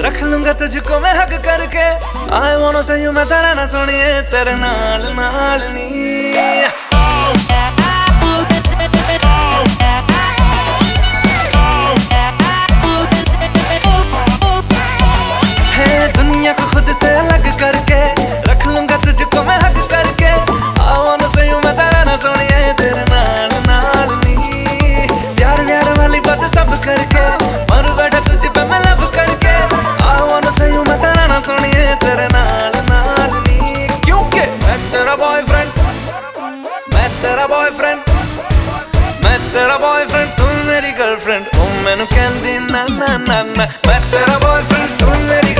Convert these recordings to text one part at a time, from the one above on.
रख लूँगा तुझको मैं हक करके। आई वांट से मैं तेरा ना सुनिए, तेरे नाल नाल नी। दुनिया को खुद से अलग करके रख लूँगा तुझको मैं हक करके। से तेरा ना सुनिए, तेरे नाल नाल नी। प्यार वाली सब करके। मैं तेरा बॉयफ्रेंड तू मेरी गर्लफ्रेंड ओ मैनू कहंदी ना ना ना ना मैं तेरा बॉयफ्रेंड तू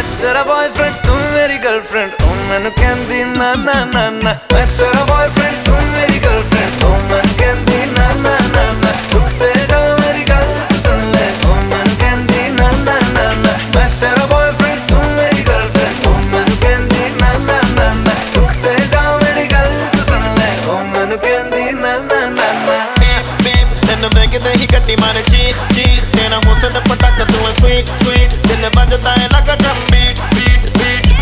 मैं तेरा बॉयफ्रेंड तू मेरी गर्लफ्रेंड ओ मैनू कहंदी ना ना ना ना मैं तेरा बॉयफ्रेंड तू मेरी गर्लफ्रेंड ओ मैनू ਤੈਨੂੰ ਵੇਖਦੇ ਹੀ ਗੱਡੀ ਮਾਰੇ ਚੀਸ ਚੀਸ ਤੇਰਾ ਹੁਸਨ ਪਟਕ ਤੂੰ ਹੈ sweet sweet ਦਿਲ ਵੱਜਦਾ ਹੈ ਲੱਗਾ drum beat beat beat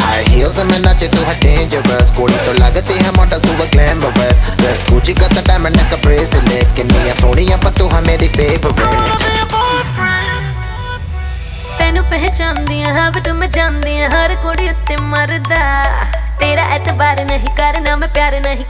High heels and nache tu hai dangerous Kodi to lagati hai model tu hai glamorous Dress Gucci got the diamond like a bracelet Kinniya soniya ਪਰ ਤੂੰ ਹੈ ਮੇਰੀ favorite ਤੈਨੂੰ ਪਹਿਚਾਨਦੀ ਆ ਹਾਂ ਬਟ ਮੈਂ ਜਾਣਦੀ ਆ ਹਰ ਕੁੜੀ ਉੱਤੇ ਮਰਦਾ ਤੇਰਾ ਐਤਬਾਰ ਨਹੀਂ ਕਰਨਾ ਮੈਂ ਪਿਆਰ ਨਹੀਂ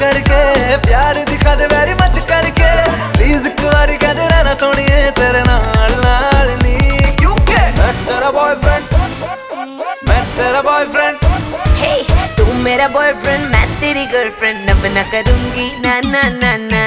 करके प्यार दिखा दे वेरी मच करके। प्लीज़ कुवारी कह दे रहना सोनिए तेरे नाल नाल नी। क्योंकि मैं तेरा बॉयफ्रेंड मैं तेरा बॉयफ्रेंड हे hey, तू मेरा बॉयफ्रेंड मैं तेरी गर्लफ्रेंड अब ना करूँगी ना ना ना ना।